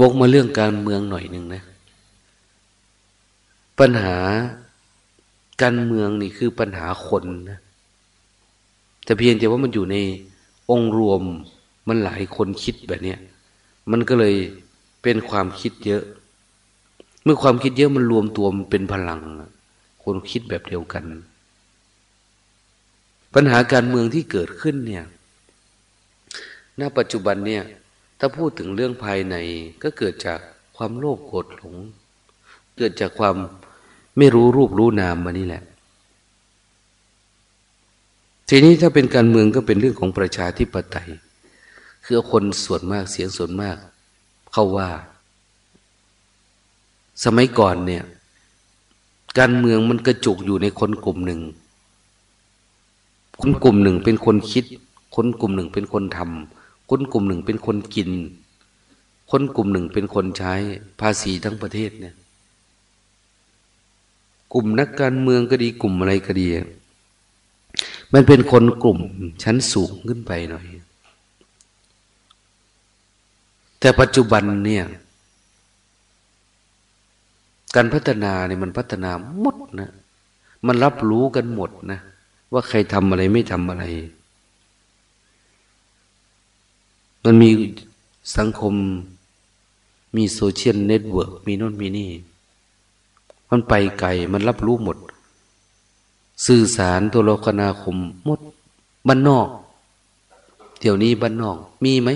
วกมาเรื่องการเมืองหน่อยหนึ่งนะ ปัญหาการเมืองนี่คือปัญหาคนนะแต่เพียงแต่ว่ามันอยู่ในองค์รวมมันหลายคนคิดแบบนี้มันก็เลยเป็นความคิดเยอะ เมื่อความคิดเยอะมันรวมตัวมันเป็นพลัง คนคิดแบบเดียวกัน ปัญหาการเมืองที่เกิดขึ้นเนี่ย ณ ปัจจุบันเนี่ย ถ้าพูดถึงเรื่องภายในก็เกิดจากความโลภโกรธหลง เกิดจากความไม่รู้รูปรู้นามมานี่แหละ ทีนี้ถ้าเป็นการเมืองก็เป็นเรื่องของประชาธิปไตย คือคนส่วนมากเสียงส่วนมาก เข้าว่า สมัยก่อนเนี่ย การเมืองมันกระจุกอยู่ในคนกลุ่มหนึ่ง คนกลุ่มหนึ่งเป็นคนคิด คนกลุ่มหนึ่งเป็นคนทำ คนกลุ่มหนึ่งเป็นคนกิน คนกลุ่มหนึ่งเป็นคนใช้ภาษีทั้งประเทศเนี่ย กลุ่มนักการเมืองก็ดีกลุ่มอะไรก็ดี มันเป็นคนกลุ่มชั้นสูงขึ้นไปหน่อย แต่ปัจจุบันเนี่ย การพัฒนาเนี่ยมันพัฒนาหมดนะ มันรับรู้กันหมดนะ ว่าใครทำอะไรไม่ทำอะไร มันมีสังคม มี social network มีโน่นมีนี่ มันไปไกล มันรับรู้หมด สื่อสารโทรคมนาคมหมดบ้านนอก เดี๋ยวนี้บ้านนอก มีไหม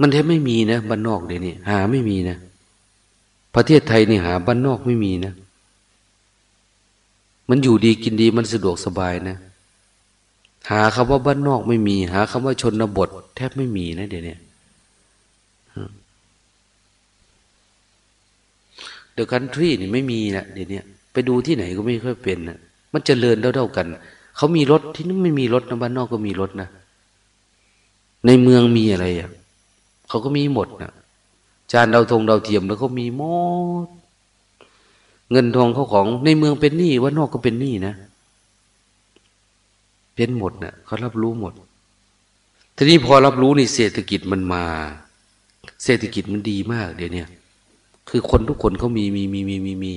มันแทบไม่มีนะบ้านนอกเดี๋ยวนี้หาไม่มีนะ ประเทศไทยนี่หาบ้านนอกไม่มีนะ มันอยู่ดีกินดีมันสะดวกสบายนะ หาคำว่าบ้านนอกไม่มี หาคำว่าชนบท แทบไม่มีนะเดี๋ยวนี้เดอะคันทรีนี่ไม่มีนะเดี๋ยวนี้ไปดูที่ไหนก็ไม่ค่อยเป็นนะมันจเจริญเท่าๆกัน เขามีรถที่นี่นไม่มีรถนะบ้านนอกก็มีรถนะ ในเมืองมีอะไรอะเขาก็มีหมดนะจานดาวทงดาวเทียมแล้วเขามีหมด เงินทองเขาของในเมืองเป็นหนี้ว่านอกก็เป็นหนี้นะ เป็นหมดนะ่ะเขารับรู้หมด ทีนี้พอรับรู้นี่เศรษฐกิจมันมา เศรษฐกิจมันดีมาก เดี๋ยวนี้คือคนทุกคนเขามีมีมีมีมีมี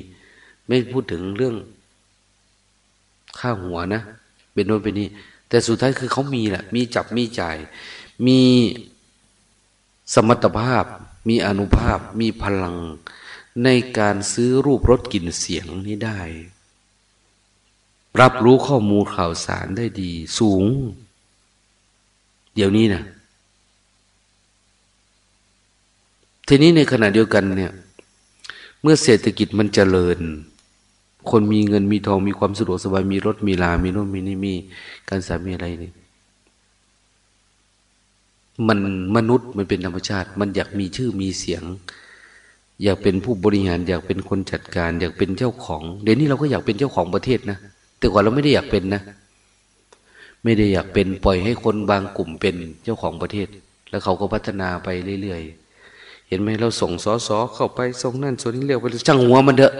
ไม่พูดถึงเรื่องค่าหัวนะ เป็นโน่นเป็นนี่แต่สุดท้ายคือเขามีแหละ มีจับมีจ่าย มีสมรรถภาพ มีอนุภาพ มีพลังในการซื้อรูปรสกลิ่นเสียงนี้ได้ รับรู้ข้อมูลข่าวสารได้ดี สูง เดี๋ยวนี้นะทีนี้ในขณะเดียวกันเนี่ย เมื่อเศรษฐกิจมันเจริญ คนมีเงินมีทองมีความสะดวกสบายมีรถมีลา มีโน่นมีนี่มีการสามีอะไรนี่มันมนุษย์มันเป็นธรรมชาติ มันอยากมีชื่อมีเสียง อยากเป็นผู้บริหาร อยากเป็นคนจัดการ อยากเป็นเจ้าของ เดี๋ยวนี้เราก็อยากเป็นเจ้าของประเทศนะ แต่ก่อนเราไม่ได้อยากเป็นนะ ไม่ได้อยากเป็นปล่อยให้คนบางกลุ่มเป็นเจ้าของประเทศ แล้วเขาก็พัฒนาไปเรื่อยๆ เห็นไหมเราส่งสอสอเข้าไปส่งนั่นส่วนนี้เรียกไปช่างหัวมันเถอะ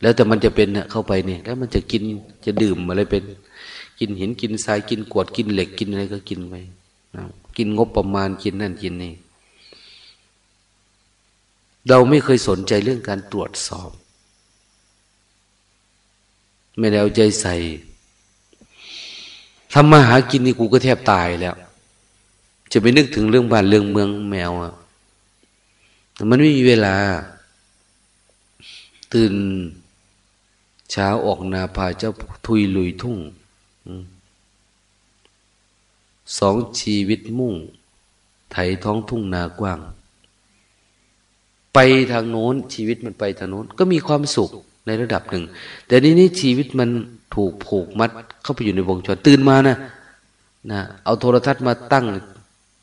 แล้วแต่มันจะเป็นเนี่ยเข้าไปเนี่ย แล้วมันจะกินจะดื่มอะไรเป็น กินหินกินทรายกินกวดกินเหล็กกินอะไรก็กินไปกินงบประมาณกินนั่นกินนี่เราไม่เคยสนใจเรื่องการตรวจสอบ ไม่ได้เอาใจใส่ทำมาหากินนี่กูก็แทบตายแล้ว จะไปนึกถึงเรื่องบ้านเรื่องเมืองแมวอะมันไม่มีเวลา ตื่นเช้าออกนาพาเจ้าทุยลุยทุ่งสองชีวิตมุ่ง ไถท้องทุ่งนากว้าง ไปทางโน้นชีวิตมันไปทางโน้น ก็มีความสุข ในระดับหนึ่ง แต่นี้นี่ชีวิตมันถูกผูกมัดเข้าไปอยู่ในวงจรตื่นมานะนะเอาโทรทัศน์มาตั้ง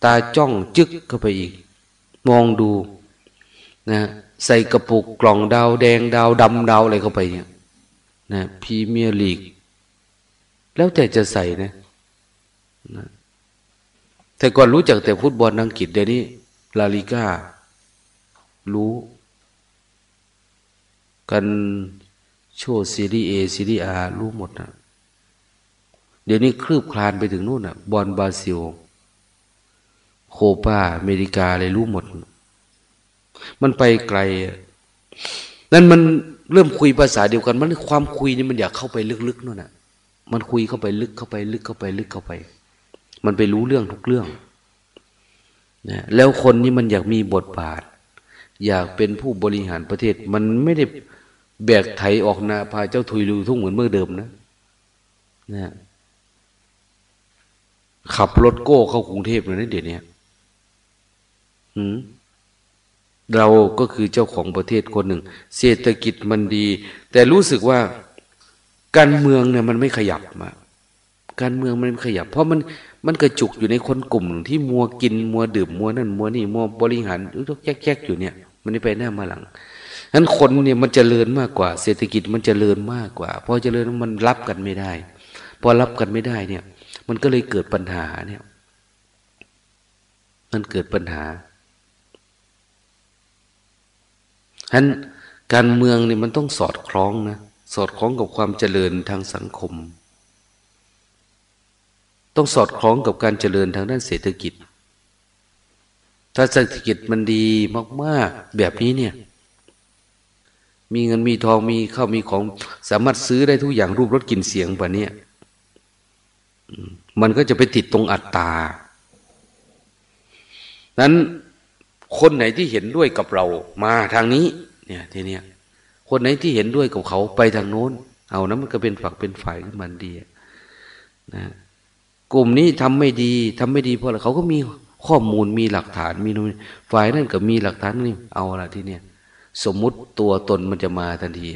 ตาจ้องจึกเข้าไปอีก มองดูนะใส่กระปุกกล่องดาวแดงดาวดำดาวอะไรเข้าไปเนี่ยนะพรีเมียร์ลีก แล้วแต่จะใส่นะนะแต่ก่อนรู้จักแต่ฟุตบอลอังกฤษเดี๋ยวนี้ลาลีการู้ กัลโช่เซเรียอาเซเรียอารู้หมดนะเดี๋ยวนี้คลืบคลานไปถึงนู่นอะบอลบราซิล โคปาอเมริกาอะไรรู้หมด มันไปไกล นั่นมันเริ่มคุยภาษาเดียวกัน มันความคุยนี่มันอยากเข้าไปลึกๆนั่นน่ะมันคุยเข้าไปลึกเข้าไป ลึกเข้าไปลึกเข้าไป มันไปรู้เรื่องทุกเรื่องนะแล้วคนนี้มันอยากมีบทบาท อยากเป็นผู้บริหารประเทศ มันไม่ได้ แบกไถออกนาพาเจ้าทุยลูทุ่งเหมือนเมื่อเดิมนะนะขับรถโก้เข้ากรุงเทพเลยนะเดี๋ยวนี้เราก็คือเจ้าของประเทศคนหนึ่ง เศรษฐกิจมันดี แต่รู้สึกว่าการเมืองเนี่ยมันไม่ขยับมาการเมืองมันไม่ขยับ เพราะมันมันกระจุกอยู่ในคนกลุ่ม ที่มัวกินมัวดื่มมัวนั่นมัวนี่มัวบริหารทุกแยกๆอยู่เนี่ย มันไม่ไปหน้ามาหลัง นั้นคนเนี่ยมันจเจริญมากกว่า เศรษฐกิจมันจเจริญมากกว่าพอเจริญมันรับกันไม่ได้ พอรับกันไม่ได้เนี่ย มันก็เลยเกิดปัญหาเนี่ย มันเกิดปัญหาฉะนั้นการเมืองเนี่ยมันต้องสอดคล้องนะสอดคล้องกับความเจริญทางสังคม ต้องสอดคล้องกับการเจริญทางด้านเศรษฐกิจ ถ้าเศรษฐกิจมันดีมาก ๆ แบบนี้เนี่ย มีเงินมีทองมีข้าวมีของ สามารถซื้อได้ทุกอย่างรูปรถกินเสียงแบบนี้มันก็จะไปติดตรงอัตตา นั้นคนไหนที่เห็นด้วยกับเรามาทางนี้ เนี่ยทีเนี้ยคนไหนที่เห็นด้วยกับเขาไปทางโน้น เอานะมันก็เป็นฝักเป็นฝ่ายขึ้นมันดีนะกลุ่มนี้ทำไม่ดีทำไม่ดีเพราะอะไรเขาก็มีข้อมูลมีหลักฐานมีนฝ่ายนั่นก็มีหลักฐานนี่เอาละทีเนี้ย สมมุติตัวตนมันจะมาทันที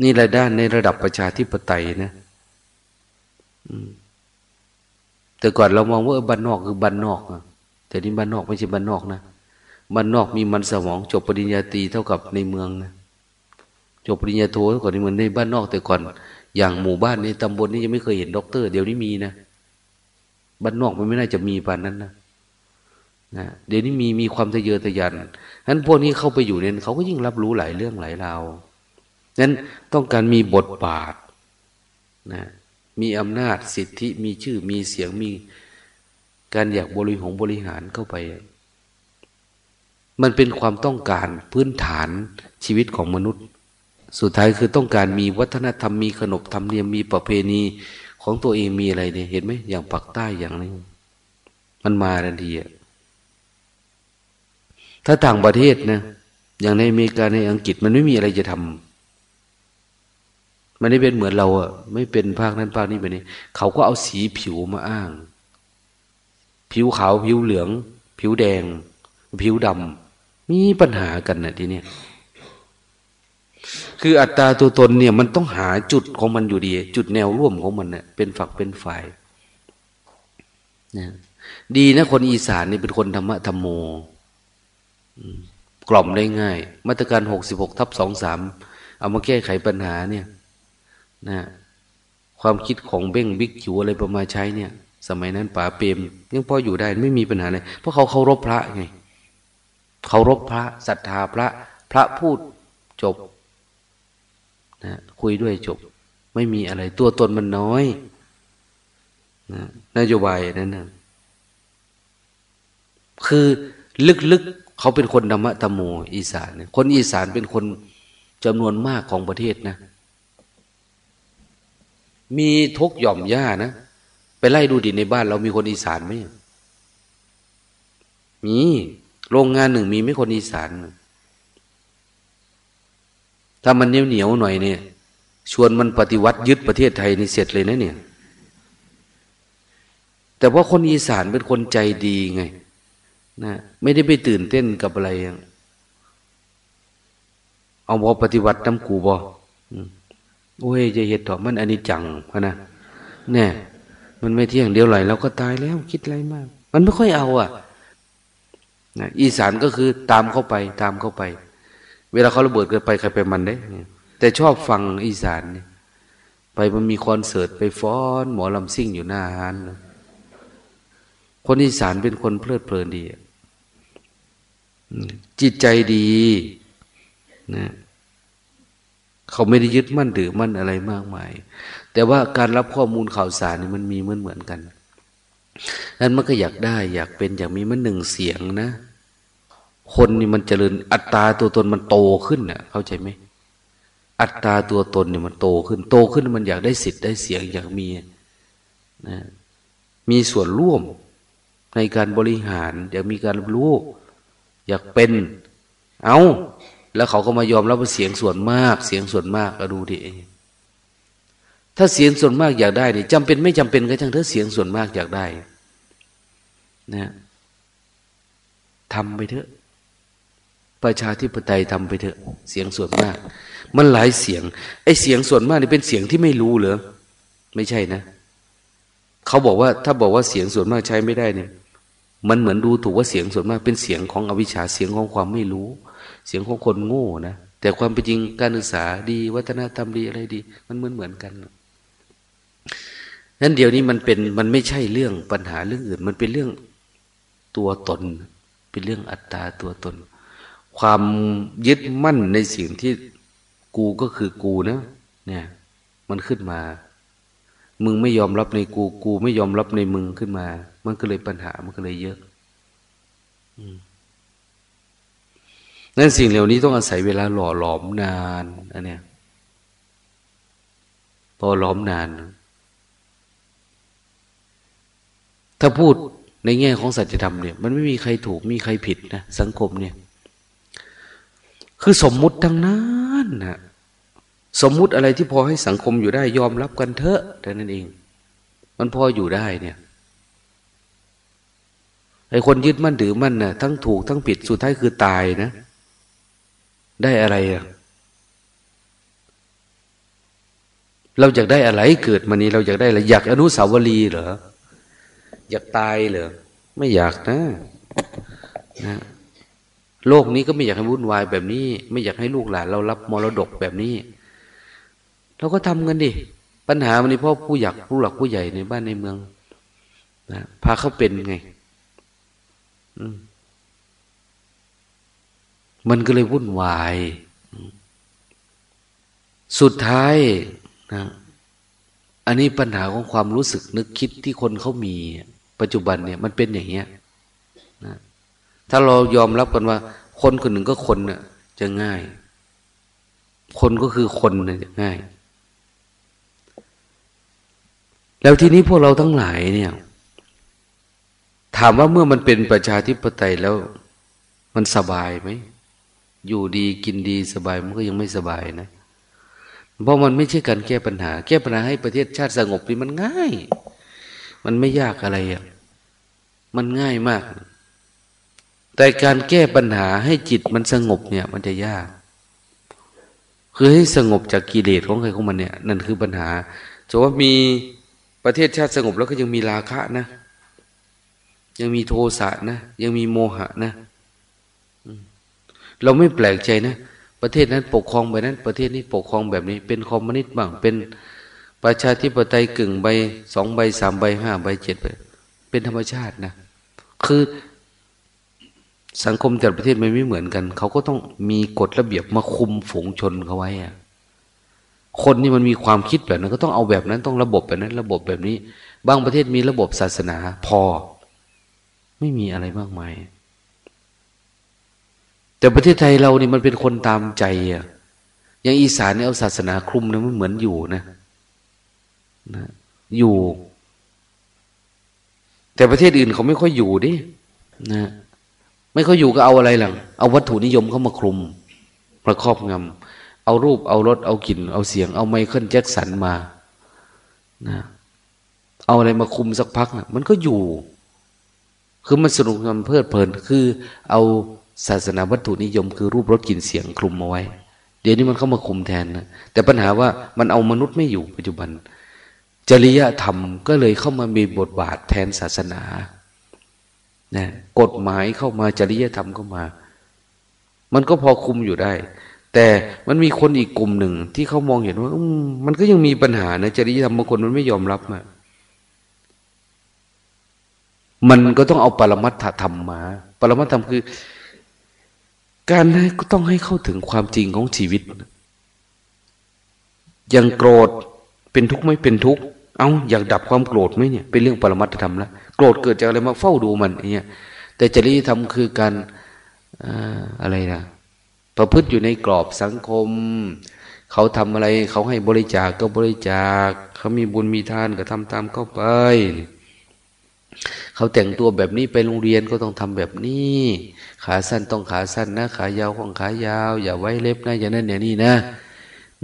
นี่ระด้านในระดับประชาธิปไตยนะแต่ก่อนเรามองว่าบ้านนอกคือบ้านนอกแต่นี่บ้านนอกไม่ใช่บ้านนอกนะบ้านนอกมีมันสมอง จบปริญญาตรีเท่ากับในเมืองนะจบปริญญาโทเท่ากับในเมืองในบ้านนอก แต่ก่อน อย่างหมู่บ้านในตำบลนี้ยังไม่เคยเห็นด็อกเตอร์เดี๋ยวนี้มีนะบ้านนอกมันไม่น่าจะมีปานนั้นนะ นะเดี๋ยวนี้มีมีความทะเยอทะยานนั้นพวกนี้เข้าไปอยู่เนี่ยเขาก็ยิ่งรับรู้หลายเรื่องหลายราวนั้นต้องการมีบทบาทนะมีอำนาจสิทธิมีชื่อมีเสียงมีการอยากบริหงบริหารเข้าไป มันเป็นความต้องการพื้นฐานชีวิตของมนุษย์ สุดท้ายคือต้องการมีวัฒนธรรมมีขนบธรรมเนียมมีประเพณีของตัวเองมีอะไรเนี่ยเห็นไหมอย่างปักใต้อย่างนี้มันมาทันที ถ้าต่างประเทศนะอย่างในอเมริกาในอังกฤษมันไม่มีอะไรจะทำมันไม่เป็นเหมือนเราอะไม่เป็นภาคนั้นภาคนี้ไปนี้เขาก็เอาสีผิวมาอ้าง ผิวขาวผิวเหลือง ผิวแดง ผิวดำมีปัญหากันนะทีนี้คืออัตตาตัวตนเนี่ย มันต้องหาจุดของมันอยู่ดี จุดแนวร่วมของมันเนะ่ยเป็นฝักเป็นฝ่ายนะดีนะคนอีสานนี่เป็นคนธรรมะธรรมโม กล่อมได้ง่าย มาตรการหกสิบหกทับสองสามเอามาแก้ไขปัญหาเนี่ยนะความคิดของเบ้งบิ๊กจิ๋วอะไรประมาณใช้เนี่ย สมัยนั้นป่าเปรมยังพออยู่ได้ไม่มีปัญหาเลยเพราะเขาเคารพพระไงเคารพพระศรัทธาพระพระพูดจบนะคุยด้วยจบ ไม่มีอะไร ตัวตนมันน้อยนะนโยบายนั้นนะคือลึกๆ เขาเป็นคนธรรมะตะโมอีสานคนอีสานเป็นคนจำนวนมากของประเทศนะ มีทุกหย่อมย่านะ ไปไล่ดูดิในบ้าน เรามีคนอีสานไหมมีโรงงานหนึ่งมีไม่คนอีสาน ถ้ามันเหนียวเหนียวหน่อยเนี่ย ชวนมันปฏิวัติยึดประเทศไทยนี่เสร็จเลยนะเนี่ย แต่ว่าคนอีสานเป็นคนใจดีไง นะไม่ได้ไปตื่นเต้นกับอะไรเอาบอปฏิวัติน้ำกูบอโอ้ยจะเหตุต่อมันอันนี้จังพะนะเนี่ยมันไม่เที่ยงเดียวไหลเราก็ตายแล้วคิดอะไรมาก มันไม่ค่อยเอาอะนะอีสานก็คือตามเข้าไป ตามเข้าไป เวลาเขาระเบิดเกิดไปใครไปมันได้แต่ชอบฟังอีสานเนี่ยไปมันมีคอนเสิร์ตไปฟ้อน หมอลำซิ่งอยู่หน้าฮานคนอีสานเป็นคนเพลิดเพลินดี จิตใจดีนะเขาไม่ได้ยึดมั่นถือมั่นอะไรมากมาย แต่ว่าการรับข้อมูลข่าวสารนี่มันมีเหมือนเหมือนกันนั้นมันก็อยากได้อยากเป็นอยากมีมันหนึ่งเสียงนะ คนนี่มันเจริญอัตราตัวตนมันโตขึ้นน่ะ เข้าใจไหมอัตราตัวตนเนี่ยมันโตขึ้น โตขึ้นมันอยากได้สิทธิ์ได้เสียงอยากมีนะมีส่วนร่วมในการบริหาร อยากมีการรู้ อยากเป็น เอาแล้วเขาก็มายอมรับว่าเสียงส่วนมาก เสียงส่วนมากก็ดูดิถ้าเสียงส่วนมากอยากได้นี่จำเป็นไม่จำเป็นก็ช่างเถอเสียงส่วนมากอยากได้นะทำไปเถอะ ประชาธิปไตยทำไปเถอะ เสียงส่วนมาก มันหลายเสียง ไอ้เสียงส่วนมากนี่เป็นเสียงที่ไม่รู้เหรอไม่ใช่นะเขาบอกว่าถ้าบอกว่าเสียงส่วนมากใช้ไม่ได้เนี่ย มันเหมือนดูถูกว่าเสียงส่วนมากเป็นเสียงของอวิชชาเสียงของความไม่รู้ เสียงของคนโง่นะแต่ความเป็นจริงการศึกษาดีวัฒนธรรมดีอะไรดี มันเหมือนเหมือนกันนั้นเดี๋ยวนี้มันเป็นมันไม่ใช่เรื่องปัญหาเรื่องอื่น มันเป็นเรื่องตัวตน เป็นเรื่องอัตตาตัวตน ความยึดมั่นในสิ่งที่กูก็คือกูนะ เนี่ย มันขึ้นมา มึงไม่ยอมรับในกู กูไม่ยอมรับในมึงขึ้นมา มันก็เลยปัญหามันก็เลยเยอะนั่นสิ่งเหล่านี้ต้องอาศัยเวลาหล่อหลอมนานอันเนี้ยพอหลอมนาน ถ้าพูดในแง่ของสัจธรรมเนี่ย มันไม่มีใครถูกมีใครผิดนะสังคมเนี่ย คือสมมุติทั้งนั้นนะ สมมุติอะไรที่พอให้สังคมอยู่ได้ยอมรับกันเถอะแต่นั้นเอง มันพออยู่ได้เนี่ยไอ้คนยึดมั่นถือมั่นนะ่ะทั้งถูกทั้งผิดสุดท้ายคือตายนะ ได้อะไรอะเราอยากได้อะไรเกิดมานี้เราอยากได้อะไรอยากอนุสาวรีย์เหรออยากตายเหรอไม่อยากนะนะ โลกนี้ก็ไม่อยากให้วุ่นวายแบบนี้ ไม่อยากให้ลูกหลานเรารับมรดกแบบนี้ เราก็ทำกันดิ ปัญหามันนี่พราะผู้อยากผู้หลักผู้ใหญ่ในบ้านในเมืองนะพาเขาเป็นไงมันก็เลยวุ่นวาย สุดท้ายนะอันนี้ปัญหาของความรู้สึกนึกคิดที่คนเขามีปัจจุบันเนี่ยมันเป็นอย่างเงี้ยนะถ้าเรายอมรับกันว่า คนคนหนึ่งก็คนน่ะ จะง่าย คนก็คือคนน่ะจะง่าย แล้วทีนี้พวกเราทั้งหลายเนี่ย ถามว่าเมื่อมันเป็นประชาธิปไตยแล้ว มันสบายไหม อยู่ดีกินดีสบายมันก็ยังไม่สบายนะ เพราะมันไม่ใช่การแก้ปัญหา แก้ปัญหาให้ประเทศชาติสงบนี่มันง่าย มันไม่ยากอะไรอะ มันง่ายมาก แต่การแก้ปัญหาให้จิตมันสงบเนี่ย มันจะยากคือให้สงบจากกิเลสของใครของมันเนี่ย นั่นคือปัญหาจะว่ามี ประเทศชาติสงบแล้วก็ยังมีราคะนะ ยังมีโทสะนะ ยังมีโมหะนะเราไม่แปลกใจนะ ประเทศนั้นปกครองแบบนั้น ประเทศนี้ปกครองแบบนี้ เป็นคอมมิวนิสต์บ้าง เป็นประชาธิปไตยกึ่งใบสองใบสามใบห้าใบเจ็ดใบเป็นธรรมชาตินะ คือสังคมแต่ละประเทศมันไม่เหมือนกัน เขาก็ต้องมีกฎระเบียบมาคุมฝูงชนเขาไว้อะ คนนี่มันมีความคิดแบบนั้น ก็ต้องเอาแบบนั้นต้องระบบแบบนั้น ระบบแบบนี้ บางประเทศมีระบบศาสนาพอ ไม่มีอะไรมากมาย แต่ประเทศไทยเรานี่มันเป็นคนตามใจอะอย่างอีสานเนี่ยเอาศาสนาคลุมเนี่ยมันเหมือนอยู่นะนะ อยู่ แต่ประเทศอื่นเขาไม่ค่อยอยู่ดินะไม่ค่อยอยู่ก็เอาอะไรหลังเอาวัตถุนิยมเข้ามาคลุมประครอบงำ เอารูปเอารถเอากลิ่น เอาเสียง เอาไมเคิลแจ็คสันมานะเอาอะไรมาคุมสักพักนะมันก็อยู่ คือมันสนุกมันเพลิดเพลิน คือ เอาศาสนาวัตถุนิยม คือรูปรสกลิ่นเสียงคลุมมาไว้ เดี๋ยวนี้มันเข้ามาคุมแทนนะแต่ปัญหาว่ามันเอามนุษย์ไม่อยู่ปัจจุบัน จริยธรรมก็เลยเข้ามามีบทบาทแทนศาสนานะกฎหมายเข้ามาจริยธรรมเข้ามา มันก็พอคุมอยู่ได้ แต่มันมีคนอีกกลุ่มหนึ่งที่เขามองเห็นว่ามันก็ยังมีปัญหานะจริยธรรมบางคนมันไม่ยอมรับมามันก็ต้องเอาปรมัตถธรรมมา ปรมัตธรรมคือ การให้ก็ต้องให้เข้าถึงความจริงของชีวิตย่างโกรธเป็นทุกข์ไม่เป็นทุกข์ เอาอยากดับความโกรธไหมเนี่ย เป็นเรื่องปรมัตถธรรมแล้วโกรธเกิดจากอะไรมาเฝ้าดูมันเนี่ย แต่จริยธรรมคือการอะไรนะ ประพฤติอยู่ในกรอบสังคม เขาทำอะไร เขาให้บริจาคก็บริจาค เขามีบุญมีทานก็ทำตามเข้าไป เขาแต่งตัวแบบนี้ไปโรงเรียนก็ต้องทำแบบนี้ ขาสั้นต้องขาสั้นนะ ขายาวของขายาว อย่าไว้เล็บนะอย่างนั้นอย่างนี้นะ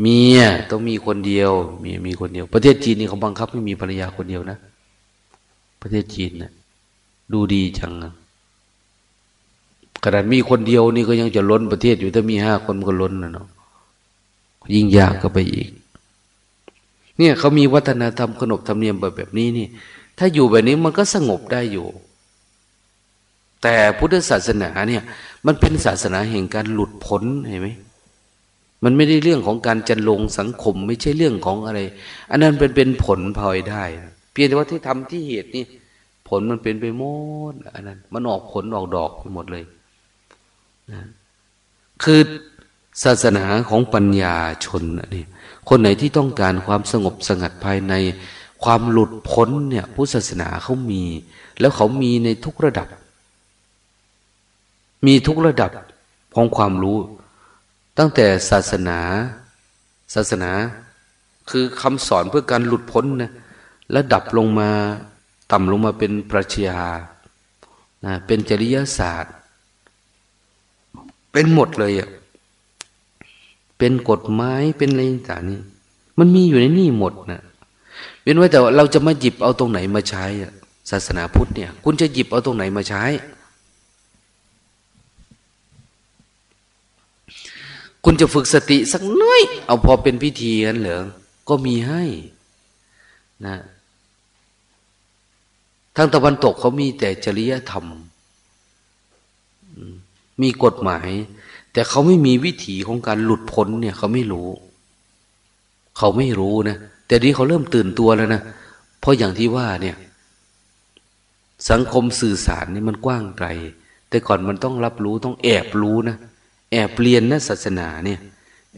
เมียต้องมีคนเดียวมีมีคนเดียว ประเทศจีนนี่เขาบังคับให้มีภรรยาคนเดียวนะ ประเทศจีนนะดูดีจังนะ ขนาดมีคนเดียวนี่ก็ยังจะล้นประเทศอยู่ถ้ามีห้าคนมันก็ล้นนะเนาะยิ่งยากก็ไปอีก เนี่ยเขามีวัฒนธรรมขนบธรรมเนียมแบบแบบนี้นี่ ถ้าอยู่แบบนี้มันก็สงบได้อยู่ แต่พุทธศาสนาเนี่ย มันเป็นศาสนาแห่งการหลุดพ้นเห็นไหมมันไม่ได้เรื่องของการจันลงสังคม ไม่ใช่เรื่องของอะไร อันนั้นเป็นเป็นผลพลอยได้ เพียงแต่ว่าที่ทำที่เหตุนี่ผลมันเป็นไปหมดอันนั้น มันออกผลออกดอกไปหมดเลย นะคือศาสนาของปัญญาชนนี่คนไหนที่ต้องการความสงบสงัดภายในความหลุดพ้นเนี่ยพุทธศาสนาเขามี แล้วเขามีในทุกระดับ มีทุกระดับของความรู้ ตั้งแต่ศาสนา ศาสนา คือคำสอนเพื่อการหลุดพ้นนะแลดับลงมาต่ำลงมาเป็นปรัชญานะเป็นจริยศาสตร์ เป็นหมดเลยอะเป็นกฎหมายเป็นอะไรต่างนี่มันมีอยู่ในนี่หมดนะเป็นไว้แต่ว่าเราจะมาหยิบเอาตรงไหนมาใช้ศาสนาพุทธเนี่ย คุณจะหยิบเอาตรงไหนมาใช้ คุณจะฝึกสติสักน้อย เอาพอเป็นพิธีนั้นเหรอก็มีให้นะทางตะวันตกเขามีแต่จริยธรรม มีกฎหมาย แต่เขาไม่มีวิถีของการหลุดพ้นเนี่ย เขาไม่รู้ เขาไม่รู้นะแต่นี้เขาเริ่มตื่นตัวแล้วนะเพราะอย่างที่ว่าเนี่ย สังคมสื่อสารนี่มันกว้างไกล แต่ก่อนมันต้องรับรู้ต้องแอบรู้นะแอบเรียนนะศาสนาเนี่ย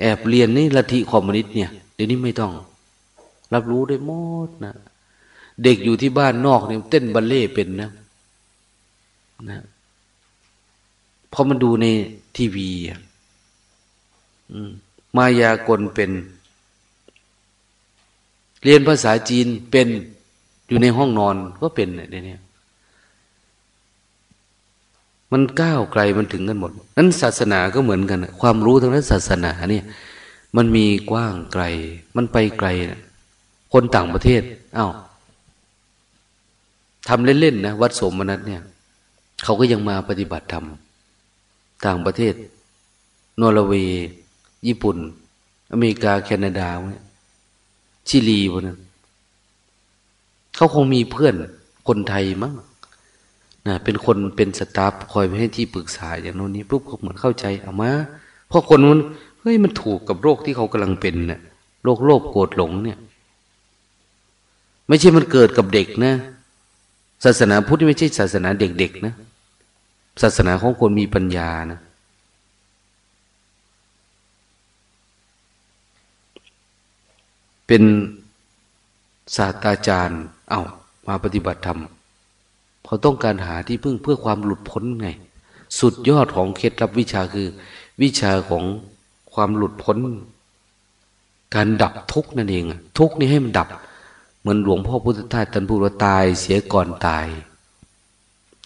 แอบเรียนนี่ลัทธิคอมมิวนิสต์เนี่ยเดี๋ยวนี้ไม่ต้อง รับรู้ได้หมดนะเด็กอยู่ที่บ้านนอกเนี่ยเต้นบัลเล่เป็นนะนะ พราะมันดูในทีวีมายากลเป็น เรียนภาษาจีนเป็นอยู่ในห้องนอนก็เป็นเนี่ยมันก้าวไกลมันถึงกันหมด นั้นศาสนาก็เหมือนกัน ความรู้ทางด้านศาสนาเนี่ย มันมีกว้างไกล มันไปไกลนะคนต่างประเทศอา้าวทำเล่นๆนะวัดสมนัตเนี่ย เขาก็ยังมาปฏิบัติธรรม ต่างประเทศ นอร์เวย์ ญี่ปุ่น อเมริกาแคนาดาเนี่ยชิลีพวกนั้นเขาคงมีเพื่อนคนไทยมั้งนะเป็นคนเป็นสตาฟคอยไปให้ที่ปรึกษาอย่างโน้นนี้ปุ๊บเขาเหมือนเข้าใจเอามาเพราะคนมันเฮ้ยมันถูกกับโรคที่เขากำลังเป็นเนะ่ยโรคโลภโกรธหลงเนี่ย ไม่ใช่มันเกิดกับเด็กนะ ศาสนาพุทธไม่ใช่ศาสนาเด็กๆนะ ศาสนาของคนมีปัญญานะ เป็นศาสตราจารย์ เอา้า มาปฏิบัติธรรมเขาต้องการหาที่พึ่งเพื่อความหลุดพ้นไง สุดยอดของเคล็ดลับวิชาคือ วิชาของความหลุดพ้น การดับทุกนั่นเอง ทุกนี่ให้มันดับ เหมือนหลวงพ่อพุทธทาสท่านพูดว่าตายเสียก่อนตาย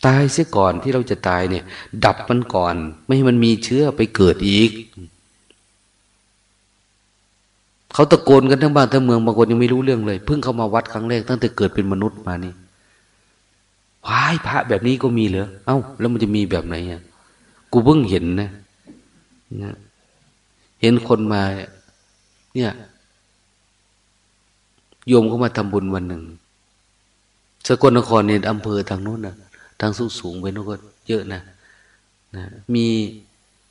ตายเสียก่อนที่เราจะตายเนี่ย ดับมันก่อน ไม่ให้มันมีเชื้อไปเกิดอีก เขาตะโกนกันทั้งบ้านทั้งเมืองบางคนยังไม่รู้เรื่องเลย เพิ่งเข้ามาวัดครั้งแรกตั้งแต่เกิดเป็นมนุษย์มานี่วายพระแบบนี้ก็มีเหรอเอ้า แล้วมันจะมีแบบไหนอะกูเพิ่งเห็นนะนะเห็นคนมา เนี่ยโยมเขามาทำบุญวันหนึ่งสกลนครเนี่ยอำเภอทางโน้นนะ ทางสูงสูงไปนู่นก็เยอะนะนะ มี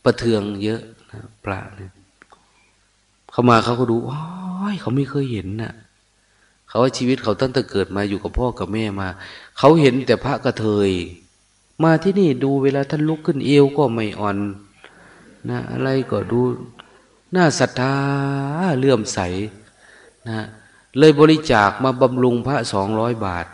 ประเทืองเยอะนะพระเนี่ยเขามาเขาก็ดูว้ายเขาไม่เคยเห็นนะ่ะเขาว่าชีวิตเขาตั้งแต่เกิดมาอยู่กับพ่อกับแม่มา เขาเห็นแต่พระกระเทย มาที่นี่ดูเวลาท่านลุกขึ้นเอวก็ไม่อ่อนนะอะไรก็ดูหน้าศรัทธาเลื่อมใสนะเลยบริจาคมาบำรุงพระสองร้อยบาท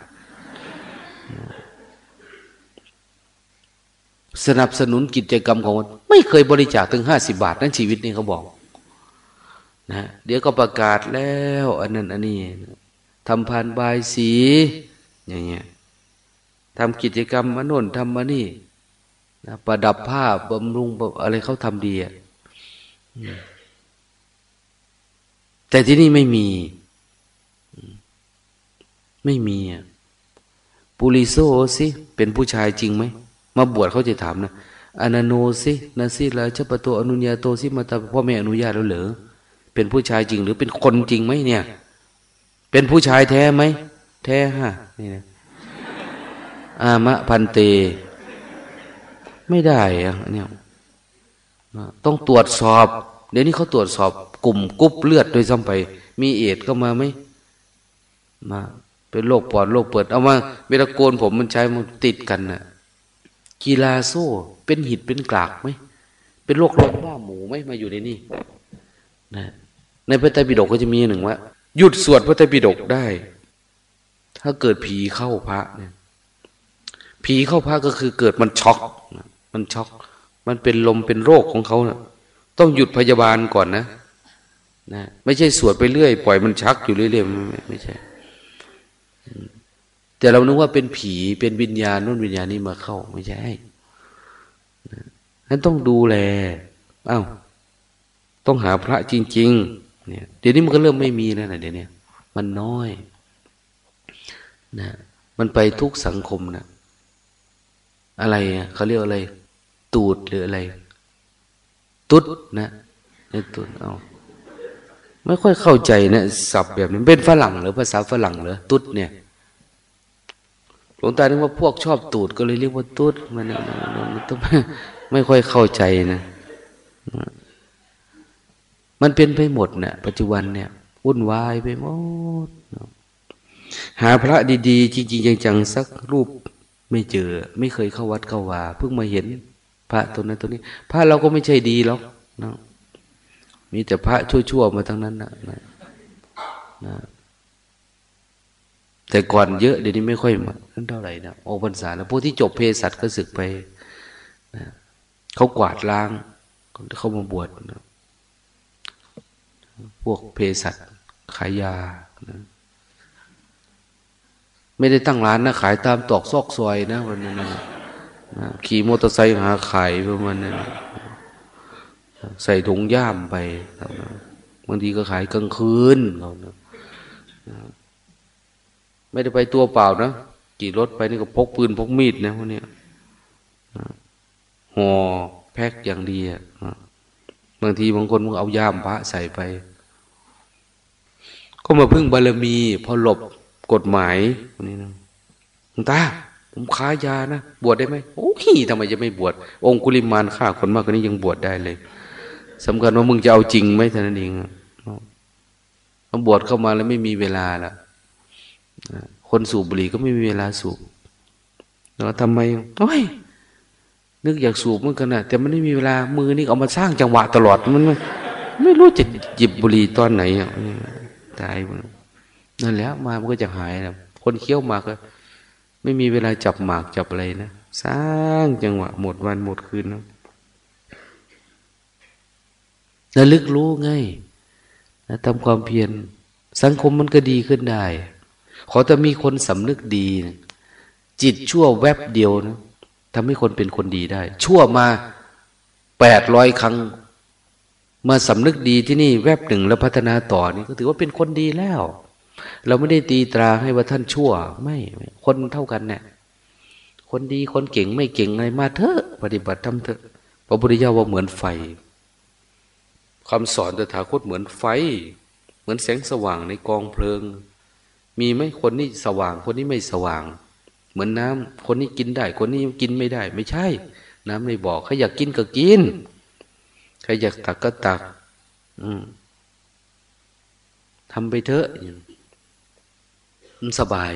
สนับสนุนกิจกรรมของวัดไม่เคยบริจาคถึงห้าสิบาทนั่นชีวิตนี่เขาบอกนะเดี๋ยวก็ประกาศแล้วอันนั้นอันนี้ทำพานบายสี อย่างเงี้ยทำกิจกรรมมาโน่นทำมานี่นะประดับผ้าบำรุงอะไรเขาทำดีอะแต่ที่นี่ไม่มี ไม่มีอะปุริโซสิ เป็นผู้ชายจริงไหม มาบวชเขาจะถามนะอนาโนสินาสิลาชปโตอนุญาโตสิมาตาพ่อแม่อนุญาตแล้วเหรอเป็นผู้ชายจริงหรือเป็นคนจริงไหมเนี่ย เป็นผู้ชายแท้ไหมแท้ฮะนี่นะอามะพันเต ไม่ได้อะเนี่ยต้องตรวจสอบ เดี๋ยวนี้เขาตรวจสอบกลุ่มกุ๊บเลือดโดยซ้ำไป มีเอดก็มาไหมมาเป็นโรคปอดโรคเปิด เอามาเวลาโกนผมมันใช้มันติดกันนะ่ะ กีฬาโซ่ เป็นหิดเป็นกลากไหมเป็นโรคลมบ้าหมูไหมมาอยู่ในนี่นะในพระไตรปิฎกก็จะมีหนึ่งว่าหยุดสวดพระไตรปิฎกได้ ถ้าเกิดผีเข้าพระเนี่ยผีเข้าพระก็คือเกิดมันช็อก มันช็อก มันเป็นลมเป็นโรคของเขานะต้องหยุดพยาบาลก่อนนะนะ ไม่ใช่สวดไปเรื่อย ปล่อยมันชักอยู่เรื่อยๆไม่ไม่ใช่ แต่เรานึกว่าเป็นผีเป็นวิญญาณนู่นวิญญาณนี้มาเข้า ไม่ใช่นั้นต้องดูแลอ้าวต้องหาพระจริง ๆ เนี่ย เดี๋ยวนี้มันก็เริ่มไม่มีแล้วนะเดี๋ยวนี้มันน้อยนะมันไปทุกสังคมนะอะไรเขาเรียกอะไร ตูดหรืออะไร ตุ๊ดนะนี่ตุดเอาไม่ค่อยเข้าใจนะศัพท์แบบนี้เป็นฝรั่งหรือภาษาฝรั่งเหรอตุ๊ดเนี่ย ลวงตานึกว่าพวกชอบตูดก็เลยเรียกว่าตุ๊ดมันมันต้องไม่ค่อยเข้าใจนะ มันเป็นไปหมดเนะ่ยปัจจุบันเนี่ยวุ่นวายไปหมด หาพระดีๆ จริงๆจังๆสักรูปไม่เจอ ไม่เคยเข้าวัดเข้าวาเพิ่งมาเห็น พระตัวนั้นตัวนี้ พระเราก็ไม่ใช่ดีหรอกนะมีแต่พระชั่วๆมาทั้งนั้นนะนะ แต่ก่อนเยอะเดี๋ยวนี้ไม่ค่อยมาเท่าไหร่นะโอพรรษาแล้วพวกที่จบเพศสัตว์ก็ศึกไปนะเขากวาดล้างเขามาบวชนะพวกเพศสัตว์ขายยานะไม่ได้ตั้งร้านนะขายตามตอกซอกซอยนะวันนั้นนะขี่มอเตอร์ไซค์หาขายประมาณนั้นใส่ถุงย่ามไปบางทีก็ขายกลางคืนเขานะ ไม่ได้ไปตัวเปล่านะขี่รถไปนี่ก็พกปืนพกมีดนะพวกนี้ห่อแพ็กอย่างดีอะบางทีบางคนมึงเอาย่ามพระใส่ไป ก็มาพึ่งบารมี พอหลบกฎหมายนี่นะตาผมค้ายานะ บวชได้ไหมโอ้ยทำไมจะไม่บวชองคุลิมานฆ่าคนมากกว่านี้ยังบวชได้เลยสำคัญว่ามึงจะเอาจริงไหมท่านั้นเองมาบวชเข้ามาแล้วไม่มีเวลาละ คนสูบบุหรี่ก็ไม่มีเวลาสูบแล้วทำไมโอ้ยนึกอยากสูบเหมือนกันนะแต่มันไม่มีเวลามือนี่เอามาสร้างจังหวะตลอดมันไม่ไม่รู้จะหยิบบุหรี่ตอนไหนตายมันนั่นแหละมามันก็จะหายนะคนเคี้ยวหมากก็ ไม่มีเวลาจับหมากจับอะไรนะสร้างจังหวะ หมดวันหมดคืนนะระลึกรู้ไงนะทำความเพียรสังคมมันก็ดีขึ้นได้ ขอแต่มีคนสำนึกดีนะจิตชั่วแวบเดียวนะทำให้คนเป็นคนดีได้ ชั่วมาแปดร้อยครั้ง มาสำนึกดีที่นี่แวบหนึ่งแล้วพัฒนาต่อนี่ก็ถือว่าเป็นคนดีแล้ว เราไม่ได้ตีตราให้ว่าท่านชั่ว ไม่ คนเท่ากันเนี่ยคนดีคนเก่งไม่เก่งอะไรมาเถอะปฏิบัติทำเถอะพระพุทธเจ้าว่าเหมือนไฟคำสอนตถาคตเหมือนไฟ เหมือนแสงสว่างในกองเพลิง มีไหมคนนี้สว่าง คนนี้ไม่สว่าง เหมือนน้ำคนนี้กินได้ คนนี้กินไม่ได้ ไม่ใช่ น้ำในบ่อใครอยากกินก็กินใครอยากตักก็ตัก อืมทำไปเถอะมันสบาย